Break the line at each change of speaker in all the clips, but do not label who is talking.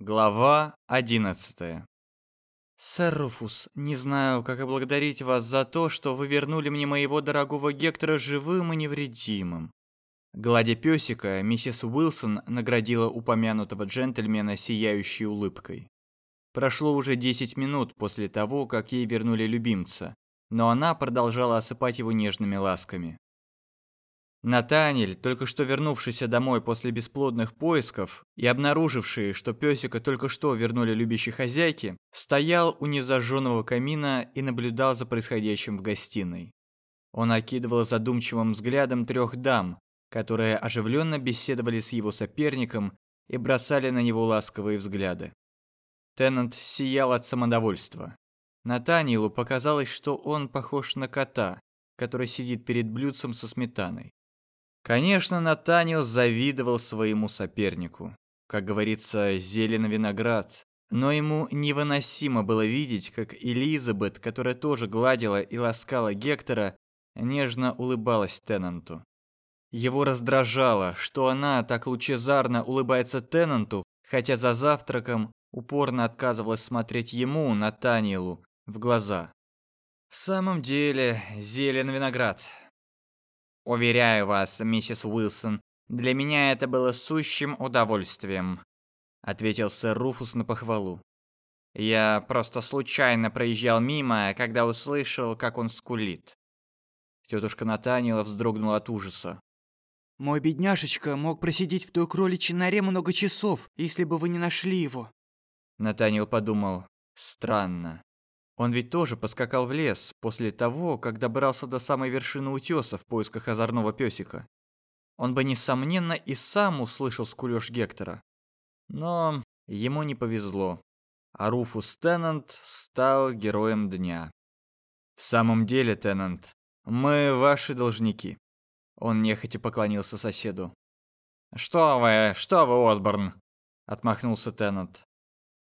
Глава 11. Сэр Руфус, не знаю, как благодарить вас за то, что вы вернули мне моего дорогого Гектора живым и невредимым. Гладя пёсика, миссис Уилсон наградила упомянутого джентльмена сияющей улыбкой. Прошло уже 10 минут после того, как ей вернули любимца, но она продолжала осыпать его нежными ласками. Натанель, только что вернувшийся домой после бесплодных поисков и обнаруживший, что песика только что вернули любящей хозяйке, стоял у незажженного камина и наблюдал за происходящим в гостиной. Он окидывал задумчивым взглядом трех дам, которые оживленно беседовали с его соперником и бросали на него ласковые взгляды. Теннант сиял от самодовольства. Натаниэлу показалось, что он похож на кота, который сидит перед блюдцем со сметаной. Конечно, Натаниэл завидовал своему сопернику. Как говорится, зелен виноград. Но ему невыносимо было видеть, как Элизабет, которая тоже гладила и ласкала Гектора, нежно улыбалась Теннанту. Его раздражало, что она так лучезарно улыбается Теннанту, хотя за завтраком упорно отказывалась смотреть ему, Натаниэлу, в глаза. В самом деле, зелен виноград. Уверяю вас, миссис Уилсон, для меня это было сущим удовольствием, ответил сэр Руфус на похвалу. Я просто случайно проезжал мимо, когда услышал, как он скулит. Тетушка Натаниэла вздрогнула от ужаса.
Мой бедняжечка мог просидеть в той кроличьей норе много часов, если бы вы не нашли его.
Натаниэл подумал: странно. Он ведь тоже поскакал в лес после того, как добрался до самой вершины утеса в поисках озорного песика. Он бы, несомненно, и сам услышал скулёж Гектора. Но ему не повезло. А Руфус Теннант стал героем дня. В самом деле, Теннант, мы ваши должники. Он нехотя поклонился соседу. Что вы, что вы, Осборн? отмахнулся Теннант.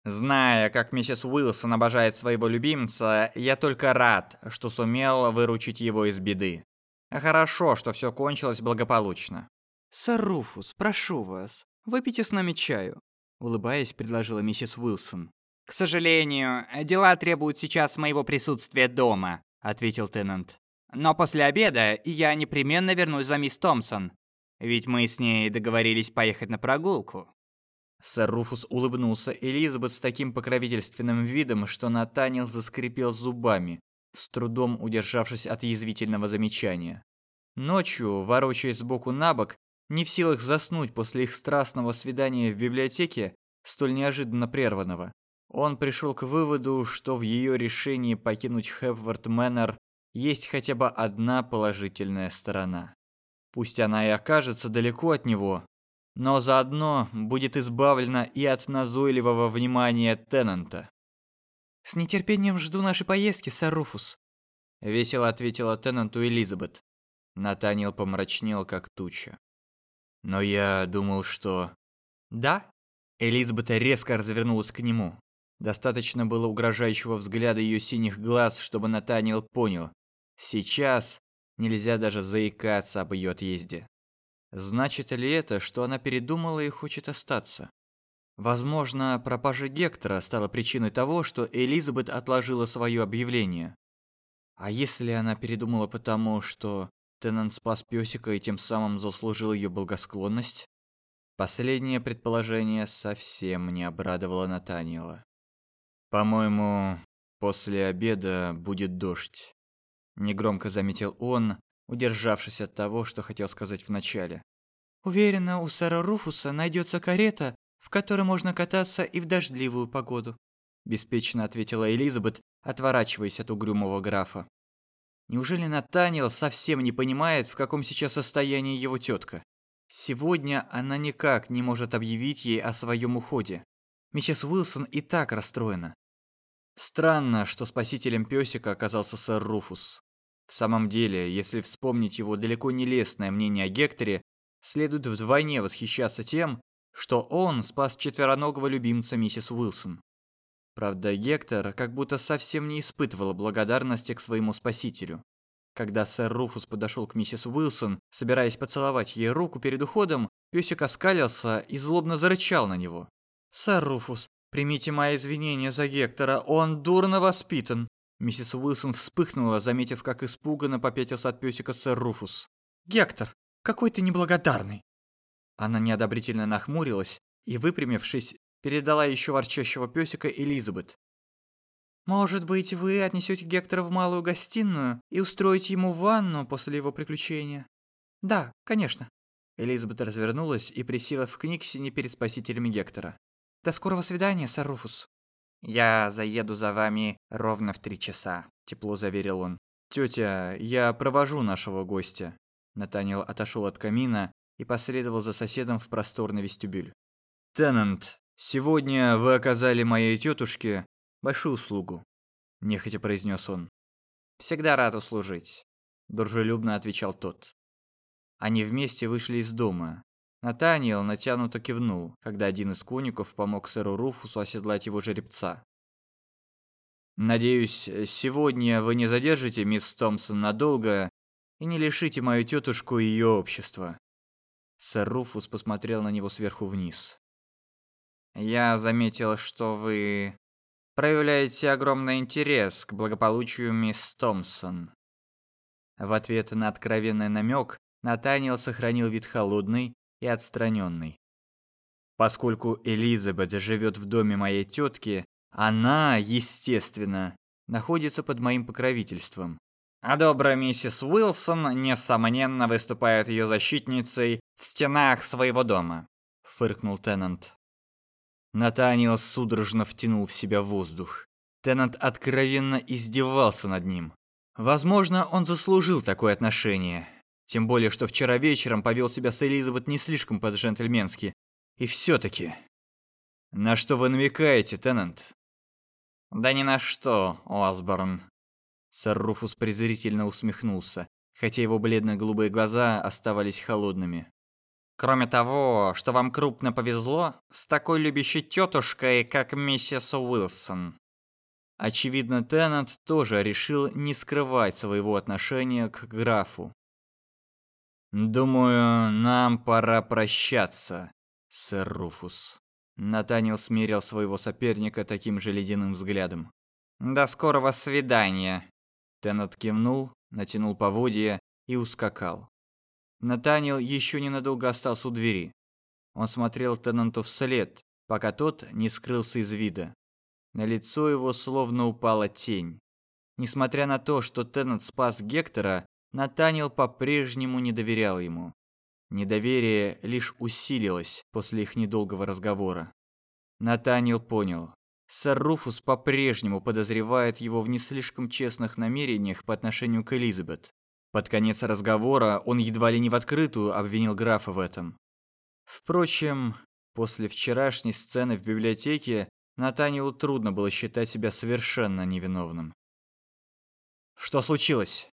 Зная, как миссис Уилсон обожает своего любимца, я только рад, что сумел выручить его из беды. Хорошо, что все кончилось благополучно.
«Сэр Руфус, прошу вас, выпейте с нами чаю», — улыбаясь, предложила миссис Уилсон.
«К сожалению, дела требуют сейчас моего присутствия дома», — ответил Теннант. «Но после обеда я непременно вернусь за мисс Томпсон, ведь мы с ней договорились поехать на прогулку».
Сэр Руфус улыбнулся Элизабет с таким покровительственным видом, что Натанил заскрипел зубами, с трудом удержавшись от язвительного замечания. Ночью, ворочаясь сбоку на бок, не в силах заснуть после их страстного свидания в библиотеке, столь неожиданно прерванного, он пришел к выводу, что в ее решении покинуть Хепворт Мэннер есть хотя бы одна положительная сторона. Пусть она и окажется далеко от него, но заодно будет избавлена и от назойливого внимания Теннанта.
«С нетерпением жду нашей поездки, сэр Руфус», —
весело ответила Теннанту Элизабет. Натаниэл помрачнел, как туча. «Но я думал, что...» «Да?» Элизабет резко развернулась к нему. Достаточно было угрожающего взгляда ее синих глаз, чтобы Натаниэл понял. Сейчас нельзя даже заикаться об ее отъезде. Значит ли это, что она передумала и хочет остаться? Возможно, пропажа Гектора стала причиной того, что Элизабет отложила свое объявление. А если она передумала потому, что Теннант спас пёсика и тем самым заслужил ее благосклонность? Последнее предположение совсем не обрадовало Натаниэла. «По-моему, после обеда будет дождь», — негромко заметил он, удержавшись от того, что хотел сказать вначале.
«Уверена, у сэра Руфуса найдется карета, в которой можно кататься и в дождливую погоду», беспечно ответила Элизабет, отворачиваясь от угрюмого графа.
Неужели Натаниэл совсем не понимает, в каком сейчас состоянии его тетка? Сегодня она никак не может объявить ей о своем уходе. Миссис Уилсон и так расстроена. Странно, что спасителем пёсика оказался сэр Руфус. В самом деле, если вспомнить его далеко не лестное мнение о Гекторе, следует вдвойне восхищаться тем, что он спас четвероногого любимца миссис Уилсон. Правда, Гектор как будто совсем не испытывал благодарности к своему спасителю. Когда сэр Руфус подошел к миссис Уилсон, собираясь поцеловать ей руку перед уходом, песик оскалился и злобно зарычал на него. Сэр Руфус, примите мои извинения за Гектора, он дурно воспитан. Миссис Уилсон вспыхнула, заметив, как испуганно попятился от пёсика сэр Руфус. Гектор, какой ты неблагодарный. Она неодобрительно нахмурилась и, выпрямившись, передала еще ворчащего песика Элизабет. «Может быть, вы отнесете Гектора в малую гостиную и устроите ему ванну после его приключения?» «Да, конечно». Элизабет развернулась и присела в книгсине перед спасителями Гектора. «До скорого свидания, сэр Руфус».
«Я заеду за вами ровно в три часа», — тепло заверил он.
«Тетя, я провожу нашего гостя». Натаниэл отошел от камина и последовал за соседом в просторный вестибюль. «Теннант, сегодня вы оказали моей тетушке большую услугу», – нехотя произнес он.
«Всегда рад услужить», –
дружелюбно отвечал тот. Они вместе вышли из дома. Натаниэл натянуто кивнул, когда один из конюков помог сэру Руфусу оседлать его жеребца. «Надеюсь, сегодня вы не задержите мисс Томпсон надолго и не лишите мою тетушку ее общества», Сэр Руфус посмотрел на него сверху вниз.
«Я заметил, что вы проявляете огромный интерес к благополучию мисс Томпсон».
В ответ на откровенный намек Натаниэл сохранил вид холодный и отстраненный. Поскольку Элизабет живет в доме моей тетки, она, естественно, находится под моим покровительством.
А добрая миссис Уилсон, несомненно, выступает ее защитницей в стенах своего дома», —
фыркнул Теннант. Натаниэл судорожно втянул в себя воздух. Теннант откровенно издевался над ним. Возможно, он заслужил такое отношение. Тем более, что вчера вечером повел себя с Элизабет не слишком по-джентльменски. И все-таки... На что вы намекаете, Теннант?
Да ни на что, Осборн.
Сэр Руфус презрительно усмехнулся, хотя его бледно-голубые глаза оставались холодными.
Кроме того, что вам крупно повезло с такой любящей тетушкой, как миссис Уилсон.
Очевидно, Теннант тоже решил не скрывать своего отношения к графу. «Думаю, нам пора прощаться, сэр Руфус». Натаниэл смерил своего соперника таким же ледяным взглядом.
«До скорого свидания»,
Теннет кивнул, натянул поводья и ускакал. Натаниэл еще ненадолго остался у двери. Он смотрел Теннанту вслед, пока тот не скрылся из вида. На лицо его словно упала тень. Несмотря на то, что Теннант спас Гектора, Натаниэл по-прежнему не доверял ему. Недоверие лишь усилилось после их недолгого разговора. Натаниэл понял, Сэр Руфус по-прежнему подозревает его в не слишком честных намерениях по отношению к Элизабет. Под конец разговора он едва ли не в открытую обвинил графа в этом. Впрочем, после вчерашней сцены в библиотеке Натаниэлу трудно было считать себя совершенно невиновным. Что случилось?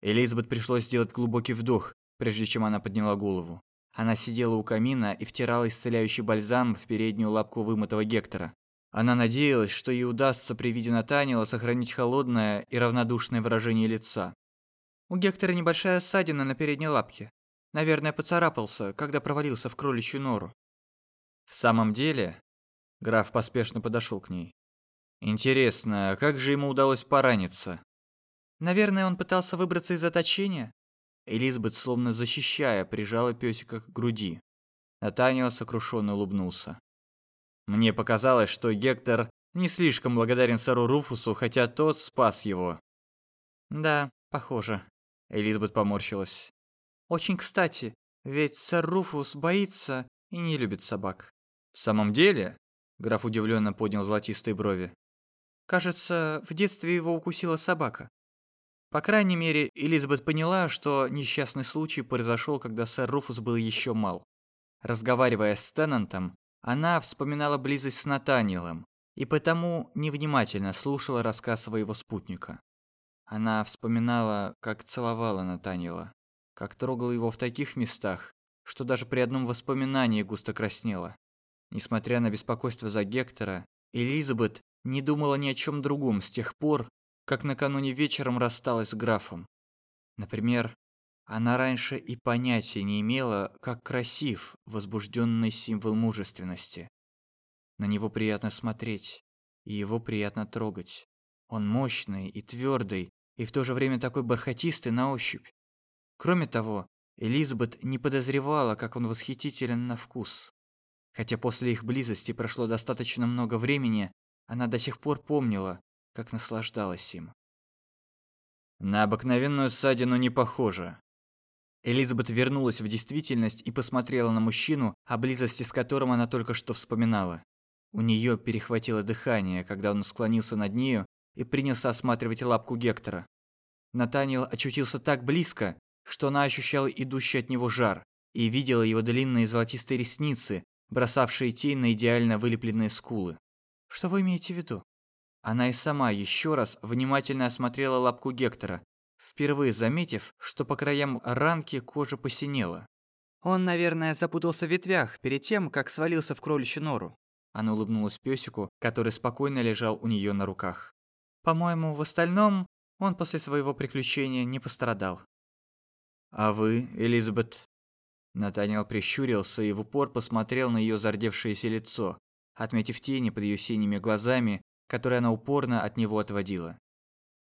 Элизабет пришлось сделать глубокий вдох, прежде чем она подняла голову. Она сидела у камина и втирала исцеляющий бальзам в переднюю лапку вымытого Гектора. Она надеялась, что ей удастся при виде Натаниэла сохранить холодное и равнодушное выражение лица. У Гектора небольшая ссадина на передней лапке. Наверное, поцарапался, когда провалился в кроличью нору. В самом деле, граф поспешно подошел к ней. Интересно, как же ему удалось пораниться? Наверное, он пытался выбраться из заточения. Элизабет, словно защищая, прижала песика к груди. Натаниэл сокрушенно улыбнулся. Мне показалось, что Гектор не слишком благодарен сэру Руфусу, хотя тот спас его. Да, похоже. Элизабет поморщилась. Очень кстати, ведь сэр Руфус боится и не любит собак. В самом деле? Граф удивленно поднял золотистые брови. Кажется, в детстве его укусила собака. По крайней мере, Элизабет поняла, что несчастный случай произошел, когда сэр Руфус был еще мал. Разговаривая с Теннантом, она вспоминала близость с Натаниэлем и потому невнимательно слушала рассказ своего спутника. Она вспоминала, как целовала Натаниэла, как трогала его в таких местах, что даже при одном воспоминании густо краснела. Несмотря на беспокойство за Гектора, Элизабет не думала ни о чем другом с тех пор, как накануне вечером рассталась с графом. Например, она раньше и понятия не имела, как красив возбужденный символ мужественности.
На него приятно смотреть, и его приятно трогать. Он мощный и твердый, и в то же время такой бархатистый на ощупь. Кроме того, Элизабет не подозревала, как он восхитителен на вкус. Хотя после их близости прошло достаточно много времени, она до сих пор помнила, как наслаждалась им.
На обыкновенную ссадину не похоже.
Элизабет вернулась в действительность и посмотрела на мужчину, о близости с которым она только что вспоминала. У нее перехватило дыхание, когда он склонился над нею и принялся осматривать лапку Гектора. Натаниэл очутился так близко, что она ощущала идущий от него жар и видела его длинные золотистые ресницы, бросавшие тень на идеально вылепленные скулы. Что вы имеете в виду? Она и сама еще раз внимательно осмотрела лапку Гектора, впервые заметив, что по краям ранки кожа посинела.
Он, наверное, запутался в ветвях перед тем, как свалился в кроличью нору.
Она улыбнулась пёсику, который спокойно лежал у неё на руках. По-моему, в остальном он после своего приключения не пострадал.
А вы, Элизабет?
Натаниэл прищурился и в упор посмотрел на её зардевшееся лицо, отметив тени под её синими глазами, которые она упорно от него отводила.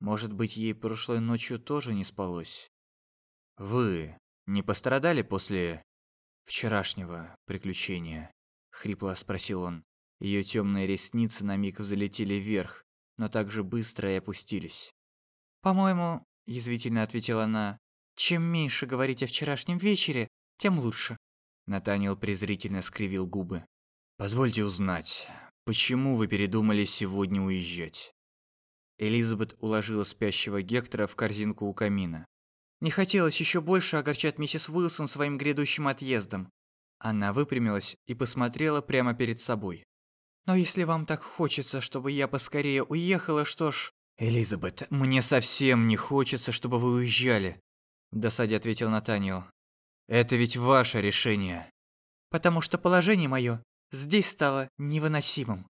Может быть, ей прошлой ночью тоже не спалось.
Вы не пострадали после
вчерашнего приключения? хрипло спросил он. Ее темные ресницы на миг залетели вверх, но так же быстро и опустились. По-моему, язвительно ответила она, чем меньше говорить о вчерашнем вечере, тем лучше. Натаниэл презрительно скривил губы.
Позвольте узнать, почему вы передумали сегодня уезжать?
Элизабет уложила спящего Гектора в корзинку у камина. Не хотелось еще больше огорчать миссис Уилсон своим грядущим отъездом. Она выпрямилась и посмотрела прямо перед собой. Но если вам так хочется, чтобы я поскорее уехала, что ж,
Элизабет, мне совсем не хочется, чтобы вы уезжали, в досаде ответил Натаниэл. Это ведь ваше решение.
Потому что положение мое здесь стало невыносимым.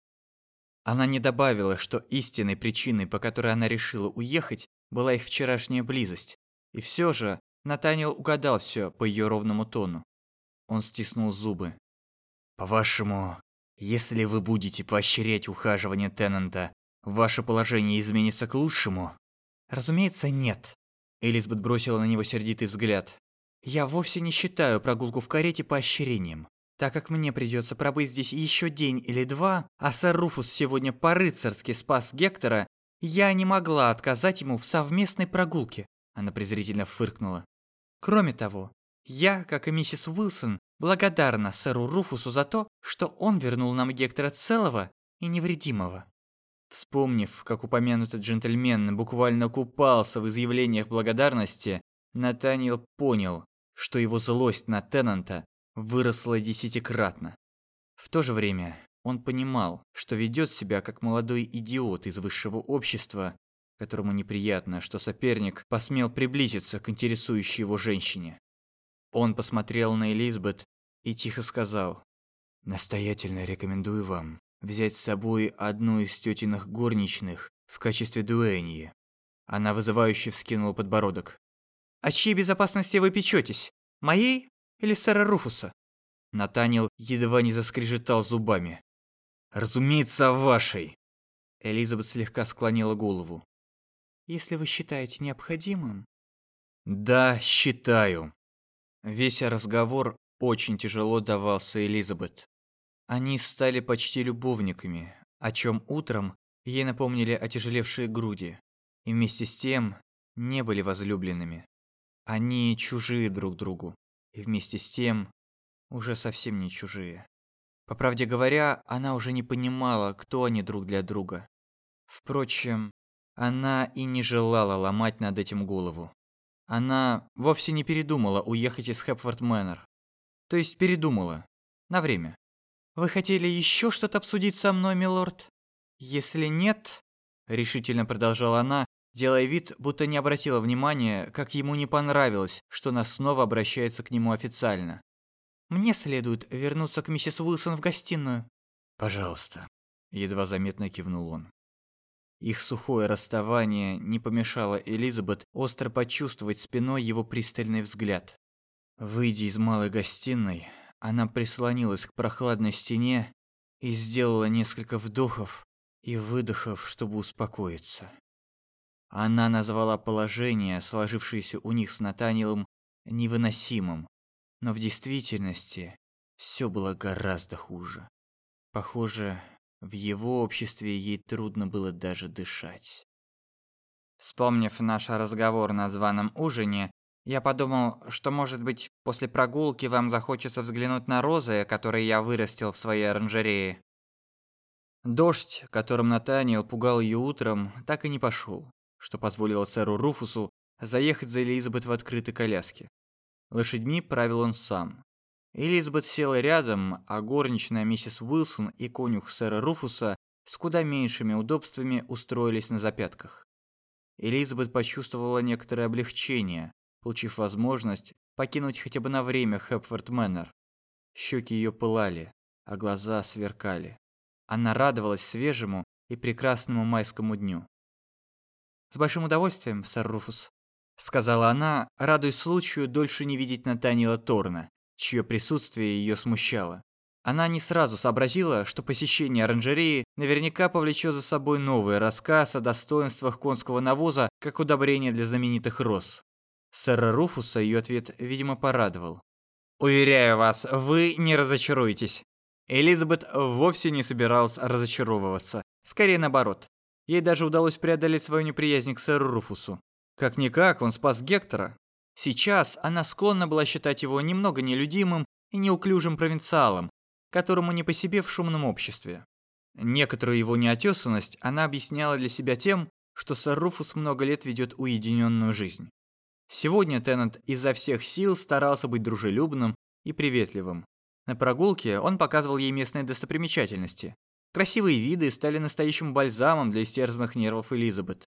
Она не добавила, что истинной причиной, по которой она решила уехать, была их вчерашняя близость. И все же Натаниэл угадал все по ее ровному тону. Он стиснул зубы.
По-вашему, если вы будете поощрять ухаживание Теннанта, ваше положение изменится к лучшему?
Разумеется, нет. Элизабет бросила на него сердитый взгляд. Я вовсе не считаю прогулку в карете поощрением. Так как мне придется пробыть здесь еще день или два, а сэр Руфус сегодня по-рыцарски спас Гектора, я не могла отказать ему в совместной прогулке. Она презрительно фыркнула. Кроме того, я, как и миссис Уилсон, благодарна сэру Руфусу за то, что он вернул нам Гектора целого и невредимого. Вспомнив, как упомянутый джентльмен буквально купался в изъявлениях благодарности, Натаниэл понял, что его злость на Теннанта выросла десятикратно. В то же время он понимал, что ведет себя как молодой идиот из высшего общества, которому неприятно, что соперник посмел приблизиться к интересующей его женщине. Он посмотрел на Элизабет и тихо сказал: "Настоятельно рекомендую вам взять с собой одну из тетиных горничных в качестве дуэньи". Она вызывающе вскинула подбородок. "О чьей безопасности вы печетесь? Моей или сэра Руфуса?» Натаниэл едва не заскрежетал зубами.
«Разумеется, вашей!»
Элизабет слегка склонила голову. «Если вы считаете необходимым...»
«Да, считаю».
Весь разговор очень тяжело давался Элизабет. Они стали почти любовниками, о чем утром ей напомнили отяжелевшие груди, и вместе с тем не были возлюбленными. Они чужие друг другу и вместе с тем уже совсем не чужие. По правде говоря, она уже не понимала, кто они друг для друга. Впрочем, она и не желала ломать над этим голову. Она вовсе не передумала уехать из Хэпфорд Мэннер. То есть передумала. На время. Вы хотели еще что-то обсудить со мной, милорд? Если нет, решительно продолжала она, делая вид, будто не обратила внимания, как ему не понравилось, что она снова обращается к нему официально. «Мне следует вернуться к миссис Уилсон в гостиную».
«Пожалуйста», — едва заметно кивнул он.
Их сухое расставание не помешало Элизабет остро почувствовать спиной его пристальный взгляд. Выйдя из малой гостиной, она прислонилась к прохладной стене и сделала несколько вдохов и выдохов, чтобы успокоиться. Она назвала положение, сложившееся у них с Натаниэлом, невыносимым, но в действительности все было гораздо хуже. Похоже, в его обществе ей трудно было даже дышать.
Вспомнив наш разговор на званом ужине, я подумал, что, может быть, после прогулки вам захочется взглянуть на розы, которые я вырастил в своей оранжерее. Дождь, которым Натаниэл пугал ее утром, так и не пошел, что позволило сэру Руфусу заехать за Элизабет в открытой коляске. Лошадьми правил он сам. Элизабет села рядом, а горничная миссис Уилсон и конюх сэра Руфуса с куда меньшими удобствами устроились на запятках. Элизабет почувствовала некоторое облегчение, получив возможность покинуть хотя бы на время Хепфорд Мэннер. Щеки ее пылали, а глаза сверкали. Она радовалась свежему и прекрасному майскому дню. «С большим удовольствием, сэр Руфус», — сказала она, радуясь случаю дольше не видеть Натаниэла Торна, чье присутствие ее смущало. Она не сразу сообразила, что посещение оранжереи наверняка повлечет за собой новый рассказ о достоинствах конского навоза как удобрение для знаменитых роз. Сэра Руфуса ее ответ, видимо, порадовал. «Уверяю вас, вы не разочаруетесь». Элизабет вовсе не собиралась разочаровываться. Скорее наоборот. Ей даже удалось преодолеть свою неприязнь к сэру Руфусу. Как-никак, он спас Гектора. Сейчас она склонна была считать его немного нелюдимым и неуклюжим провинциалом, которому не по себе в шумном обществе. Некоторую его неотесанность она объясняла для себя тем, что сэр Руфус много лет ведет уединенную жизнь. Сегодня Теннант изо всех сил старался быть дружелюбным и приветливым. На прогулке он показывал ей местные достопримечательности. Красивые виды стали настоящим бальзамом для истерзанных нервов Элизабет.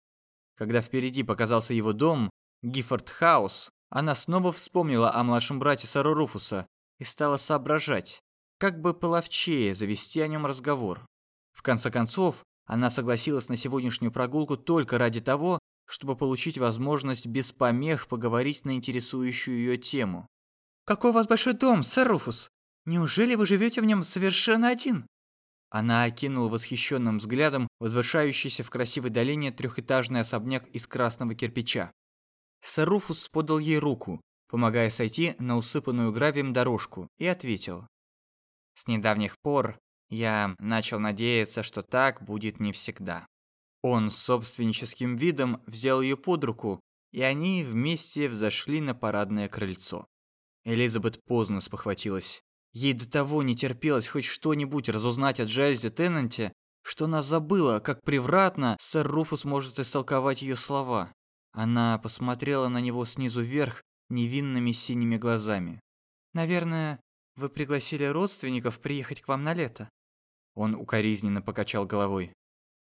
Когда впереди показался его дом, Гиффорд Хаус, она снова вспомнила о младшем брате Сару Руфуса и стала соображать, как бы половчее завести о нем разговор. В конце концов, она согласилась на сегодняшнюю прогулку только ради того, чтобы получить возможность без помех поговорить на интересующую ее тему. «Какой у вас большой дом, сэр Руфус? Неужели вы живете в нем совершенно один?» Она окинула восхищенным взглядом возвышающийся в красивой долине трехэтажный особняк из красного кирпича. Сэр Руфус подал ей руку, помогая сойти на усыпанную гравием дорожку, и ответил. «С недавних пор я начал надеяться, что так будет не всегда». Он с собственническим видом взял ее под руку, и они вместе взошли на парадное крыльцо. Элизабет поздно спохватилась. Ей до того не терпелось хоть что-нибудь разузнать о Джайлзе Теннанте, что она забыла, как превратно сэр Руфус может истолковать ее слова. Она посмотрела на него снизу вверх невинными синими глазами. «Наверное, вы пригласили родственников приехать к вам на лето?» Он укоризненно покачал головой.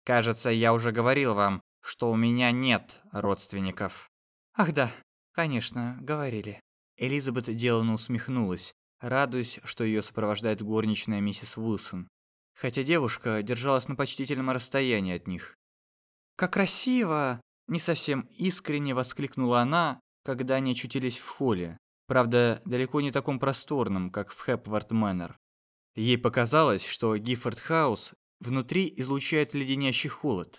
Кажется, я уже говорил вам, что у меня нет родственников. Ах да, конечно, говорили. Элизабет деланно усмехнулась, радуясь, что ее сопровождает горничная миссис Уилсон, хотя девушка держалась на почтительном расстоянии от них. «Как красиво!» – не совсем искренне воскликнула она, когда они очутились в холле, правда, далеко не таком просторном, как в Хепвард Мэннер. Ей показалось, что Гиффорд Хаус Внутри излучает леденящий холод.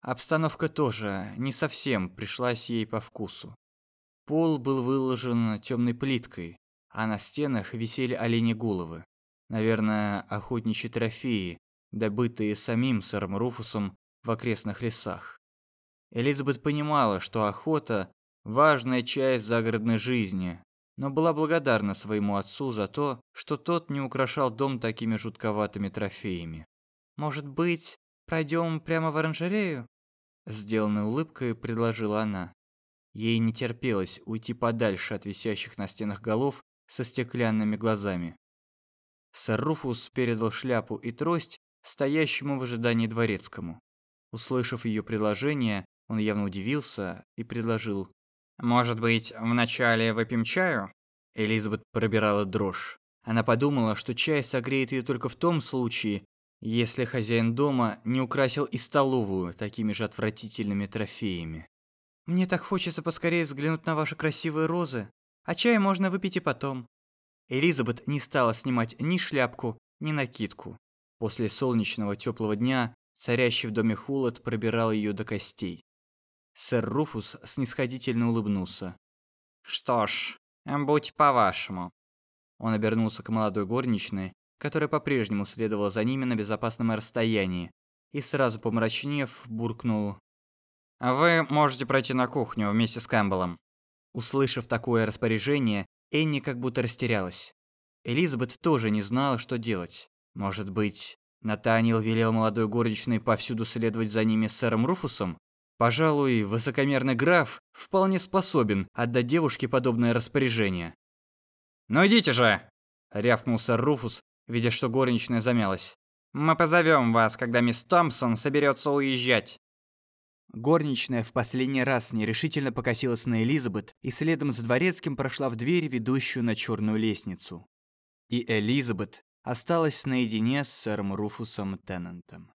Обстановка тоже не совсем пришлась ей по вкусу. Пол был выложен темной плиткой, а на стенах висели олени головы. Наверное, охотничьи трофеи, добытые самим сэром Руфусом в окрестных лесах. Элизабет понимала, что охота – важная часть загородной жизни, но была благодарна своему отцу за то, что тот не украшал дом такими жутковатыми трофеями. Может быть, пройдем прямо в оранжерею?» Сделанной улыбкой предложила она. Ей не терпелось уйти подальше от висящих на стенах голов со стеклянными глазами. Сэр Руфус передал шляпу и трость стоящему в ожидании дворецкому. Услышав ее предложение, он явно удивился и предложил. «Может быть, вначале выпьем чаю?» Элизабет пробирала дрожь. Она подумала, что чай согреет ее только в том случае, если хозяин дома не украсил и столовую такими же отвратительными трофеями. Мне так хочется поскорее взглянуть на ваши красивые розы, а чай можно выпить и потом. Элизабет не стала снимать ни шляпку, ни накидку. После солнечного теплого дня, царящий в доме холод пробирал ее до костей. Сэр Руфус снисходительно улыбнулся.
«Что ж, будь по-вашему».
Он обернулся к молодой горничной, которая по-прежнему следовала за ними на безопасном расстоянии, и сразу помрачнев, буркнул
«Вы можете пройти на кухню вместе с Кэмпбеллом».
Услышав такое распоряжение, Энни как будто растерялась. Элизабет тоже не знала, что делать. Может быть, Натаниэл велел молодой горничной повсюду следовать за ними с сэром Руфусом? Пожалуй, высокомерный граф вполне способен отдать девушке подобное распоряжение.
«Ну идите же!»
– рявкнул сэр Руфус, видя, что горничная замялась.
«Мы позовем вас, когда мисс Томпсон соберется уезжать».
Горничная в последний раз нерешительно покосилась на Элизабет и следом за дворецким прошла в дверь, ведущую на черную лестницу. И Элизабет осталась наедине с сэром Руфусом Теннантом.